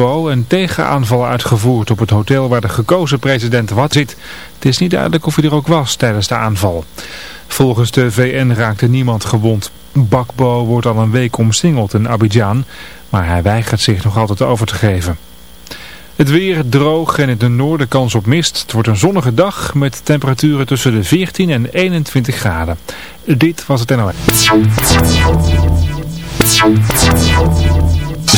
Een tegenaanval uitgevoerd op het hotel waar de gekozen president Wat zit. Het is niet duidelijk of hij er ook was tijdens de aanval. Volgens de VN raakte niemand gewond. Bakbo wordt al een week omsingeld in Abidjan, maar hij weigert zich nog altijd over te geven. Het weer droog en in het noorden kans op mist. Het wordt een zonnige dag met temperaturen tussen de 14 en 21 graden. Dit was het NOS.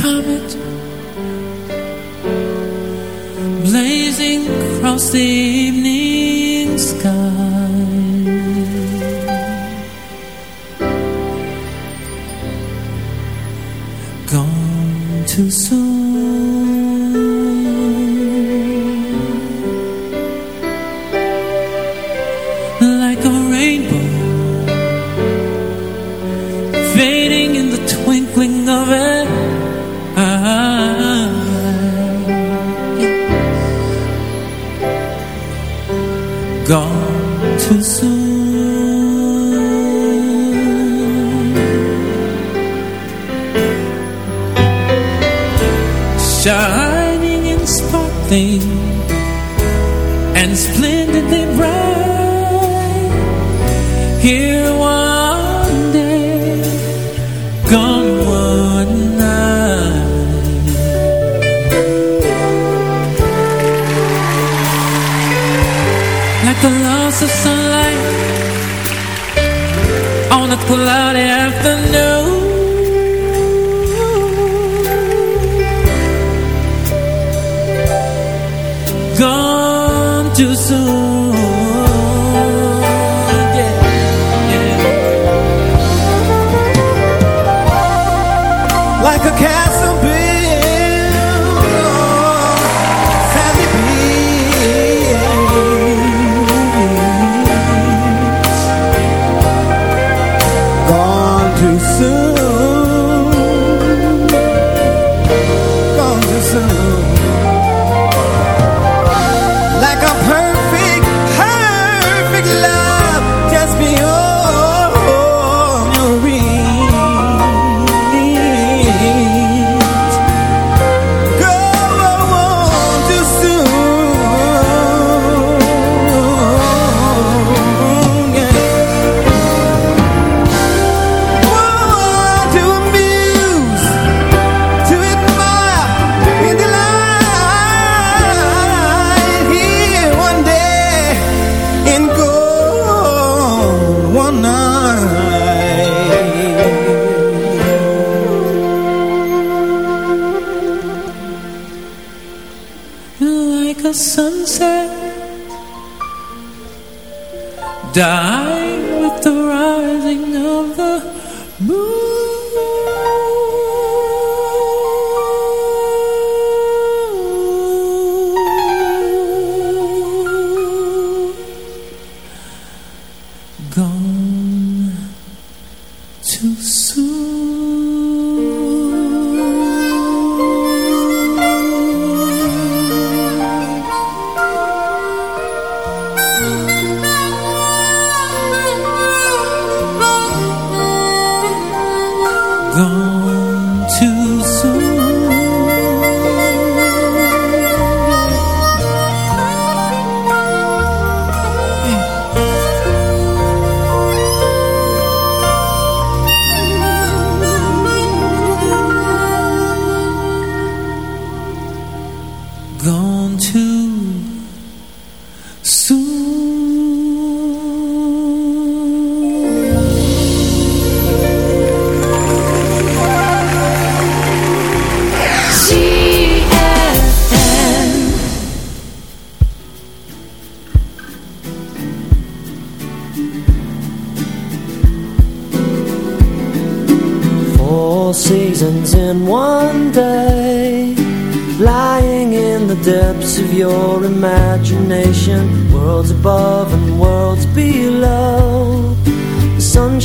Comet Blazing across the evening sky. Gone too soon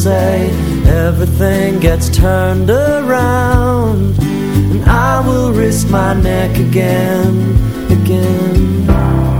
say. Everything gets turned around. And I will risk my neck again, again.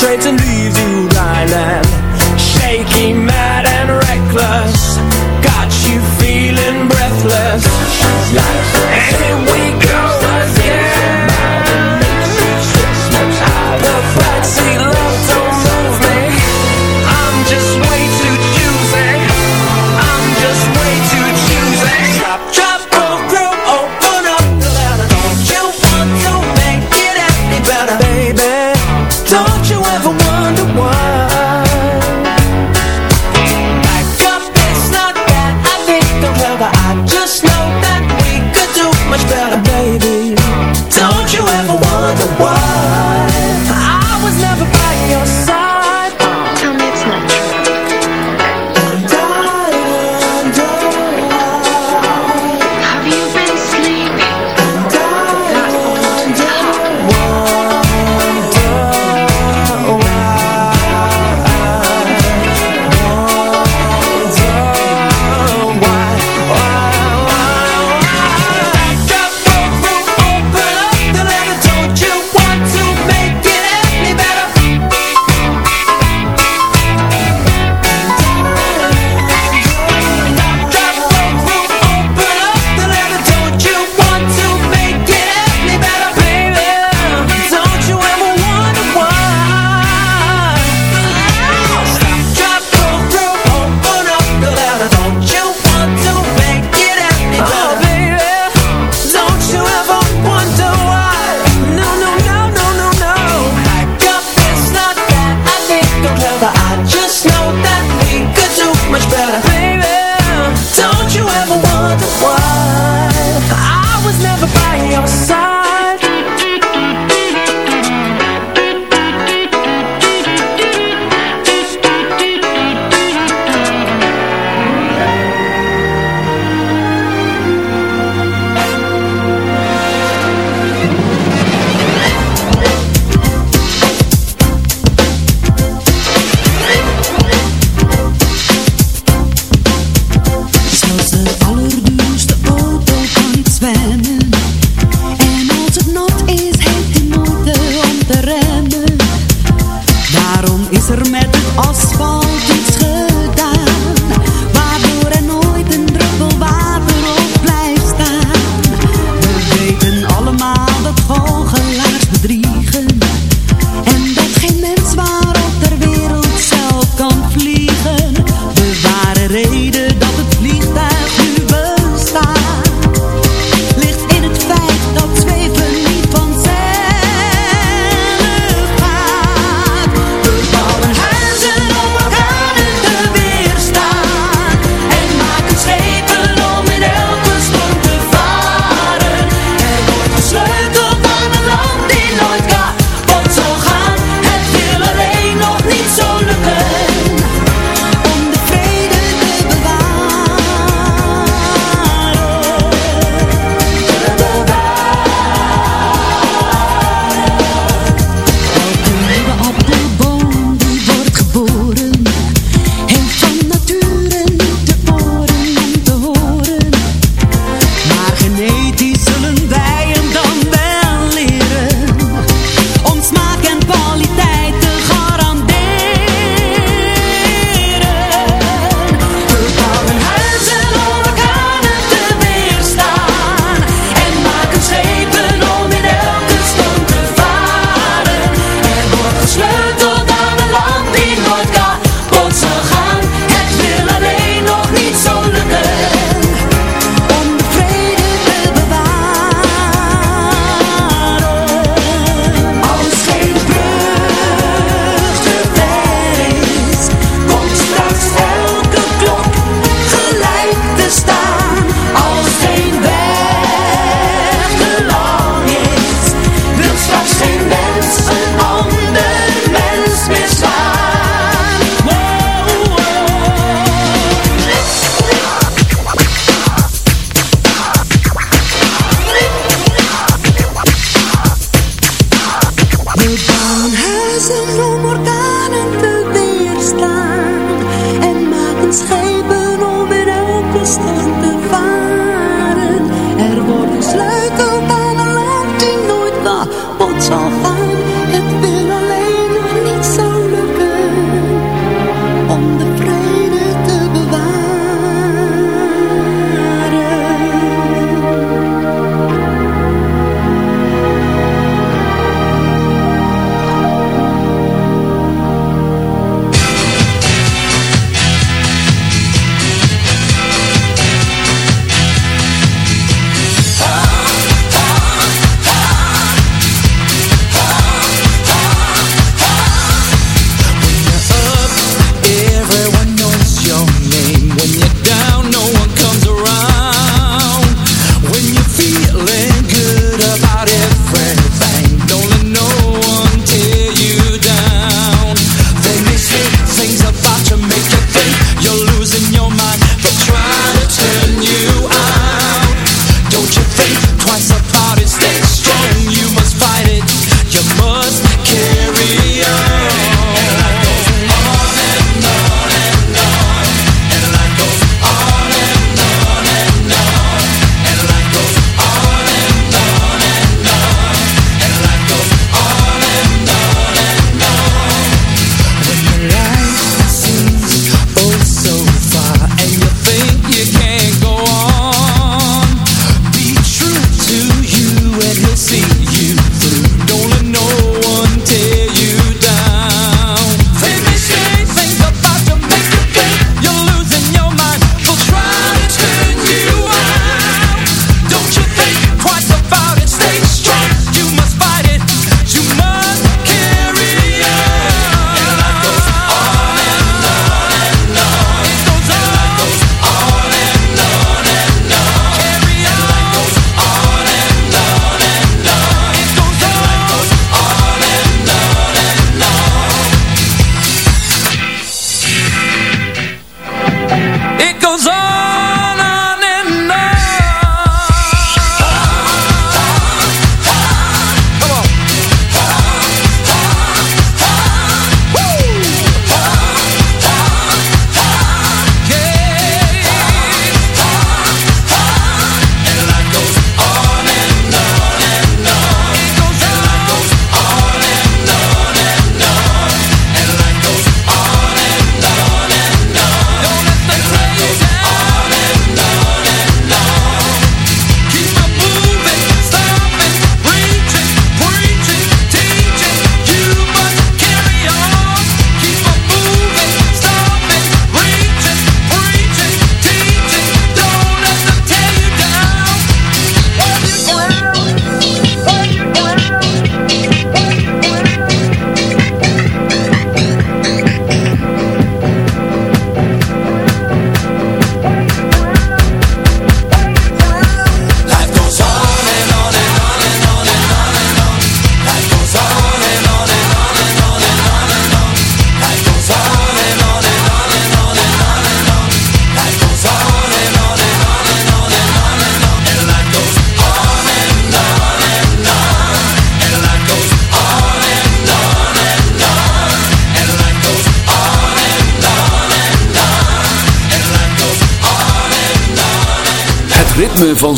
straight and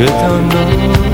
月亮。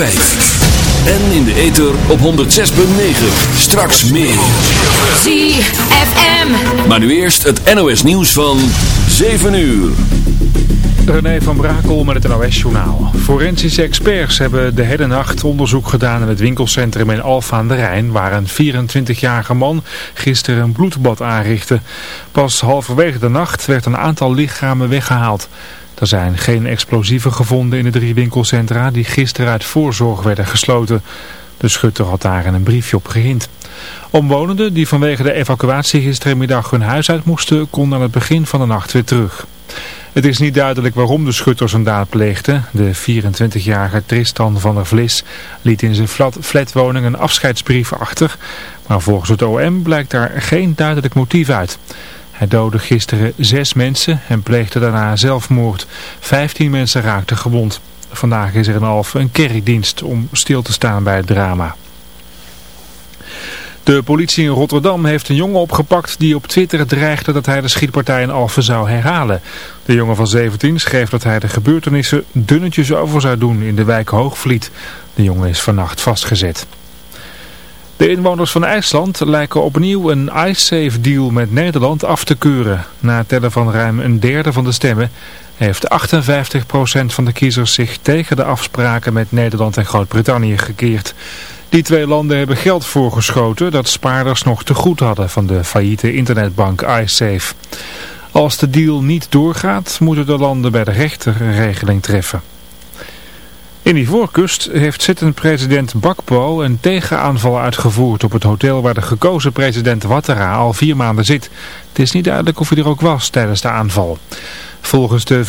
En in de ether op 106.9. Straks meer. ZFM. Maar nu eerst het NOS nieuws van 7 uur. René van Brakel met het NOS-journaal. Forensische experts hebben de hele nacht onderzoek gedaan in het winkelcentrum in Alfa aan de Rijn... waar een 24-jarige man gisteren een bloedbad aanrichtte. Pas halverwege de nacht werd een aantal lichamen weggehaald. Er zijn geen explosieven gevonden in de drie winkelcentra die gisteren uit voorzorg werden gesloten. De schutter had daar in een briefje op gehind. Omwonenden die vanwege de evacuatie gisterenmiddag hun huis uit moesten... konden aan het begin van de nacht weer terug. Het is niet duidelijk waarom de schutter zijn daad pleegde. De 24-jarige Tristan van der Vlis liet in zijn flat, flatwoning een afscheidsbrief achter. Maar volgens het OM blijkt daar geen duidelijk motief uit. Hij doodde gisteren zes mensen en pleegde daarna zelfmoord. Vijftien mensen raakten gewond. Vandaag is er in Alphen een kerkdienst om stil te staan bij het drama. De politie in Rotterdam heeft een jongen opgepakt die op Twitter dreigde dat hij de schietpartij in Alphen zou herhalen. De jongen van 17 schreef dat hij de gebeurtenissen dunnetjes over zou doen in de wijk Hoogvliet. De jongen is vannacht vastgezet. De inwoners van IJsland lijken opnieuw een iSafe deal met Nederland af te keuren. Na tellen van ruim een derde van de stemmen heeft 58% van de kiezers zich tegen de afspraken met Nederland en Groot-Brittannië gekeerd. Die twee landen hebben geld voorgeschoten dat spaarders nog te goed hadden van de failliete internetbank iSafe. Als de deal niet doorgaat, moeten de landen bij de rechter een regeling treffen. In die voorkust heeft zittend president Bakbo een tegenaanval uitgevoerd op het hotel waar de gekozen president Ouattara al vier maanden zit. Het is niet duidelijk of hij er ook was tijdens de aanval. Volgens de